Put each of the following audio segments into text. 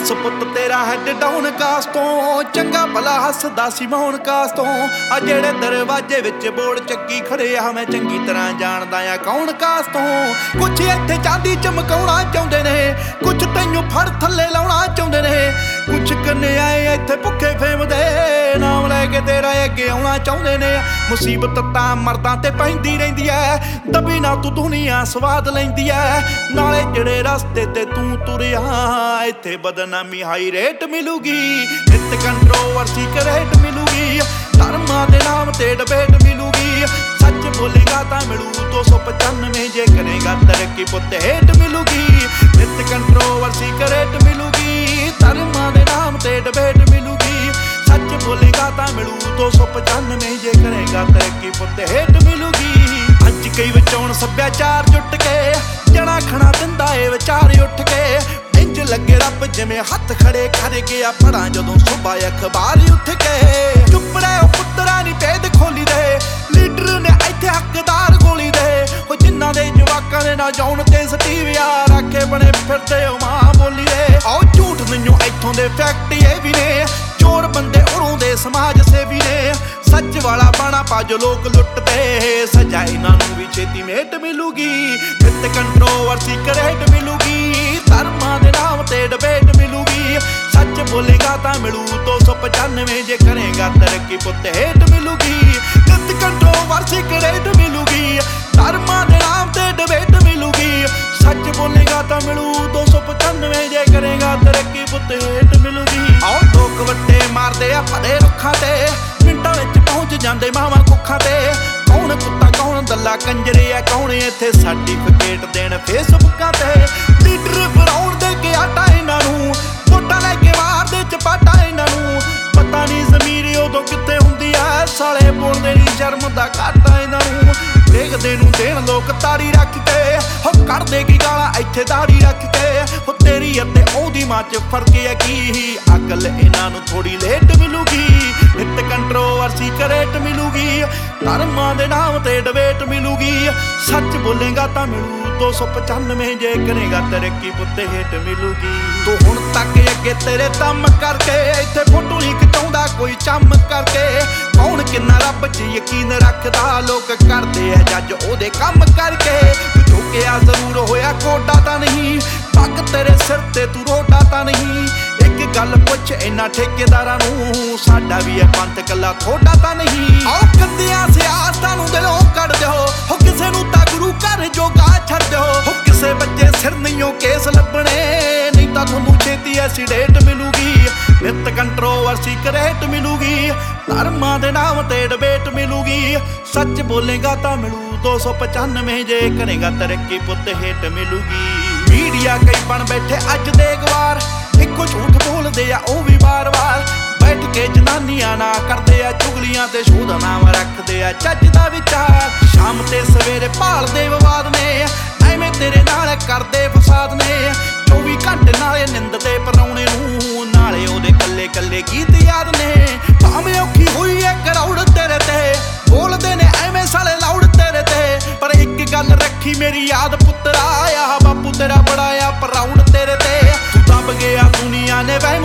ਬਸ ਪੁੱਤ ਤੇਰਾ head down ਕਾਸ ਚੰਗਾ ਭਲਾ ਹੱਸਦਾ ਸੀ ਮੌਣ ਕਾਸ ਆ ਜਿਹੜੇ ਦਰਵਾਜ਼ੇ ਵਿੱਚ ਬੋੜ ਚੱਕੀ ਖੜੇ ਆ, ਮੈਂ ਚੰਗੀ ਤਰ੍ਹਾਂ ਜਾਣਦਾ ਆ ਕੌਣ ਕਾਸ ਤੋਂ ਕੁਛ ਇੱਥੇ ਚਾਂਦੀ ਚਮਕਾਉਣਾ ਚਾਹੁੰਦੇ ਨੇ, ਕੁਛ ਤੈਨੂੰ ਫੜ ਥੱਲੇ ਲਾਉਣਾ ਚਾਹੁੰਦੇ ਨੇ। ਕੁਛ ਕੰਨੇ ਆਏ ਇੱਥੇ ਭੁੱਖੇ ਫੇਮਦੇ। ਕੇ ਤੇਰਾ ਅੱਗੇ ਆਉਣਾ ਚਾਹੁੰਦੇ ਨੇ। ਮੁਸੀਬਤ ਤਾਂ ਮਰਦਾਂ ਤੇ ਪੈਂਦੀ ਰਹਿੰਦੀ ਐ। ਦਬੀ ਨਾ ਤੂੰ ਦੁਨੀਆ, ਸਵਾਦ ਲੈਂਦੀ ਐ। ਨਾਲੇ ਜਿਹੜੇ ਰਸਤੇ ਤੇ ਤੂੰ ਤੁਰਿਆ, ਇੱਥੇ ਬਦਨਾਮੀ ਹਾਈ ਰੇਟ ਮਿਲੂਗੀ। ਨਿਤ ਕੰਟਰੋਵਰਸੀ ਕਰੇਟ ਮਿਲੂਗੀ। ਧਰਮਾਂ ਦੇ ਨਾਮ ਤੇ ਡਿਬੇਟ ਮਿਲੂਗੀ। ਸੱਚ ਬੋਲੇਗਾ ਤਾਂ ਮਿਲੂ 295 ਜੇ ਕਰੇਗਾ ਤਰੱਕੀ ਪੁੱਤ ਹੇਟ ਮਿਲੂਗੀ। ਨਿਤ ਕੰਟਰੋਵਰਸੀ ਕਰੇਟ ਮਿਲੂਗੀ। ਧਰਮਾਂ ਦੇ ਨਾਮ ਤੇ ਡਿਬੇਟ ਸੱਚ ਤਾਂ ਮਿਲੂ 295 ਜੇ ਕਰੇਗਾ ਤਰੱਕੀ ਪੁੱਤ ਹੇਟ ਮਿਲੂਗੀ। ਅੱਜ ਕਈ ਵਿਚੋਂ ਸੱਭਿਆਚਾਰ ਜੁੱਟ ਕੇ, ਜਣਾ ਖਣਾ ਦਿੰਦਾ ਏ ਵਿਚਾਰ ਉੱਠ ਕੇ। ਇੰਜ ਲੱਗੇ ਰੱਬ ਜਿਵੇਂ ਹੱਥ ਖੜੇ ਕਰ ਗਿਆ ਪੜਾਂ ਜਦੋਂ ਸੁਬਾ ਅਖਬਾਰ ਉੱਠ ਕੇ। ਚੁੱਪ ਰਹਿ ਉਹ ਪੁੱਤਰਾ ਨਹੀਂ ਭੇਦ ਖੋਲੀ ਦੇ ਲੀਡਰ ਨੇ ਇੱਥੇ ਹੱਕਦਾਰ ਗੋਲੀ ਦੇ ਉਹ ਜਿਨ੍ਹਾਂ ਦੇ ਜਵਾਕਾਂ ਦੇ ਨਾ ਜਾਉਣ ਤੇ ਸਟੀਵਿਆ ਰੱਖੇ ਬਣੇ ਫਿਰਦੇ, ਉਹ ਮਾਂ ਬੋਲੀ ਦੇ ਆਓ ਝੂਠ ਮੈਨੂੰ ਇੱਥੋਂ ਦੇ ਫੈਕਟਰੀ ਸਮਾਜ ਸੇਵੀ ਨੇ ਸੱਚ ਵਾਲਾ ਬਾਣਾ ਪਾਜ ਲੋਕ ਲੁੱਟਦੇ। ਸਜ਼ਾ ਇਹਨਾਂ ਨੂੰ ਵੀ ਛੇਤੀ ਮੇਟ ਮਿਲੂਗੀ, ਨਿਤ ਕੰਟਰੋਵਰਸੀ ਕਰੇਟ ਮਿਲੂਗੀ, ਧਰਮਾਂ ਦੇ ਨਾਮ ਤੇ ਡਿਬੇਟ ਮਿਲੂਗੀ। ਸੱਚ ਬੋਲੇਗਾ ਤਾਂ ਮਿਲੂ 295 ਜੇ ਕਰੇਗਾ ਤਰੱਕੀ ਪੁੱਤ ਹੇਟ ਮਿਲੂਗੀ। ਨਿਤ ਕੰਟਰੋਵਰਸੀ ਕਰੇਟ ਮਿਲੂਗੀ, ਧਰਮਾਂ ਦੇ ਨਾਮ ਤੇ ਡਿਬੇਟ ਮਿਲੂਗੀ। ਸੱਚ ਬੋਲੇਗਾ ਤਾਂ ਮਿਲੂ 295 ਜੇ ਕਰੇਗਾ ਤਰੱਕੀ ਪੁੱਤ ਹੇਟ ਆ ਤੇ, ਮਿੰਟਾਂ ਵਿੱਚ ਪਹੁੰਚ ਜਾਂਦੇ ਮਾਵਾਂ ਕੁੱਖਾਂ ਤੇ। ਕੌਣ ਕੁੱਤਾ, ਕੌਣ ਦੱਲਾ, ਕੰਜਰੇ ਆ, ਕੌਣ ਇੱਥੇ ਸਰਟੀਫਿਕੇਟ ਦੇਣ ਫੇਸਬੁੱਕਾਂ ਤੇ। ਲੀਡਰ ਫਰਾਉਣ ਦੇ ਕੇ ਆਟਾ ਇਹਨਾਂ ਨੂੰ, ਵੋਟਾਂ ਲੈ ਕੇ ਮਾਰਦੇ ਚਪਾਟਾ ਇਹਨਾਂ ਨੂੰ। ਪਤਾ ਨਹੀਂ ਜ਼ਮੀਰ ਉਦੋਂ ਕਿੱਥੇ ਹੁੰਦੀ ਆ, ਸਾਲੇ ਬੋਲਦੇ ਨਹੀਂ ਸ਼ਰਮ ਦਾ ਘਾਟਾ ਇਹਨਾਂ ਨੂੰ। ਦੇਖਦੇ ਨੂੰ ਦੇਣ ਲੋਕ ਤਾੜੀ ਰੱਖ ਕੇ ਹੋ ਕਰਦੇ ਕੀ ਗਾਲਾਂ, ਇੱਥੇ ਦਾੜੀ ਰੱਖ ਕੇ। ਹੋ ਤੇਰੀ ਅਤੇ ਉਹਦੀ ਮਾਂ ਚ ਫ਼ਰਕ ਹੈ ਕੀ, ਅਕਲ ਇਹਨਾਂ ਨੂੰ ਥੋੜੀ ਲੇਟ ਮਿਲੂਗੀ। ਕੰਟਰੋਵਰਸੀ ਕਰੇਟ ਮਿਲੂਗੀ, ਧਰਮਾਂ ਦੇ ਨਾਮ ਤੇ ਡਿਬੇਟ ਮਿਲੂਗੀ। ਸੱਚ ਬੋਲੇਗਾ ਤਾਂ ਮਿਲੂ 295 ਜੇ ਕਰੇਗਾ ਤਰੱਕੀ ਪੁੱਤੇ ਹੇਟ ਮਿਲੂਗੀ। ਤੂੰ ਹੁਣ ਤੱਕ ਅੱਗੇ ਤੇਰੇ ਦਮ ਕਰਕੇ, ਇੱਥੇ ਫੋਟੋ ਨਹੀਂ ਖਿਚਾਉਂਦਾ ਕੋਈ ਚੰਮ ਕਰਕੇ। ਕੌਣ ਕਿੰਨਾ ਰੱਬ 'ਚ ਯਕੀਨ ਰੱਖਦਾ, ਲੋਕ ਕਰਦੇ ਆ ਜੱਜ ਉਹਦੇ ਕੰਮ ਕਰਕੇ। ਤੂੰ ਝੁਕਿਆ ਜ਼ਰੂਰ ਹੋਇਆ ਕੋਡਾ ਤਾਂ ਨਹੀਂ। ਪੱਗ ਤੇਰੇ ਸਿਰ ਤੇ ਤੂੰ ਰੋਡਾ ਤਾਂ ਨਹੀਂ। ਗੱਲ ਪੁੱਛ ਇਹਨਾਂ ਠੇਕੇਦਾਰਾਂ ਨੂੰ। ਸਾਡਾ ਵੀ ਇਹ ਪੰਥ ਕੱਲਾ ਥੋੜਾ ਤਾਂ ਨਹੀਂ। ਆਓ ਕੰਦਿਆਂ ਸਿਆਸਤਾਂ ਨੂੰ ਦਿਲੋਂ ਕੱਢ ਦਿਓ। ਹੋ ਕਿਸੇ ਨੂੰ ਤਾਂ ਗੁਰੂ ਘਰ ਜੋਗਾ ਛੱਡ ਦਿਓ। ਹੋ ਕਿਸੇ ਬੱਚੇ ਸਿਰ ਨਹੀਂਓ ਕੇਸ ਲੱਭਣੇ। ਨਹੀਂ ਤਾਂ ਤੁਹਾਨੂੰ ਛੇਤੀ ਐਸੀਡੇਟ ਮਿਲੂਗੀ। ਨਿਤ ਕੰਟਰੋਵਰਸੀ ਕਰੇਟ ਮਿਲੂਗੀ। ਧਰਮਾਂ ਦੇ ਨਾਮ ਤੇ ਡਿਬੇਟ ਮਿਲੂਗੀ। ਸੱਚ ਬੋਲੇਗਾ ਤਾਂ ਮਿਲੂ 295 ਜੇ ਕਰੇਗਾ ਤਰੱਕੀ ਪੁੱਤ ਹੇਟ ਮਿਲੂਗੀ। ਮੀਡੀਆ ਕਈ ਬਣ ਬੈਠੇ ਅੱਜ ਦੇ ਗਵਾਰ। ਇੱਕੋ ਝੂਠ ਬੋਲਦੇ ਆ, ਉਹ ਵੀ ਵਾਰ-ਵਾਰ ਬੈਠ ਕੇ ਜਨਾਨੀਆਂ ਨਾ ਕਰਦੇ ਆ, ਚੁਗਲੀਆਂ ਤੇ ਸ਼ੋਧ ਨਾਮ ਰੱਖਦੇ ਆ, ਚੱਜ ਦਾ ਵਿਚਾਰ। ਸ਼ਾਮ ਤੇ ਸਵੇਰੇ ਭਾਲਦੇ ਵਿਵਾਦ ਨੇ, ਐਵੇਂ ਤੇਰੇ ਨਾਲ ਕਰਦੇ ਫਸਾਦ ਨੇ।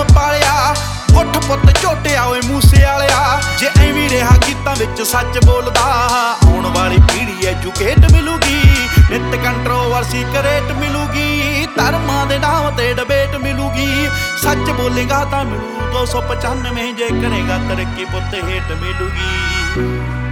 ਦੁਨੀਆ ਪਾਲਿਆ। ਉੱਠ ਪੁੱਤ ਝੋਟਿਆ ਓਏ ਮੂਸੇ ਵਾਲਿਆ। ਜੇ ਐਵੇਂ ਰਿਹਾ ਗੀਤਾਂ ਵਿੱਚ ਸੱਚ ਬੋਲਦਾ, ਆਉਣ ਵਾਲੀ ਪੀੜ੍ਹੀ ਐਜੂਕੇਟ ਮਿਲੂਗੀ। ਨਿਤ ਕੰਟਰੋਵਰਸੀ ਕਰੇਟ ਮਿਲੂਗੀ। ਧਰਮਾਂ ਦੇ ਨਾਮ ਤੇ ਡਿਬੇਟ ਮਿਲੂਗੀ। ਸੱਚ ਬੋਲੇਗਾ ਤਾਂ ਮਿਲੂ 295 ਜੇ ਕਰੇਗਾ ਤਰੱਕੀ ਪੁੱਤ ਹੇਟ ਮਿਲੂਗੀ।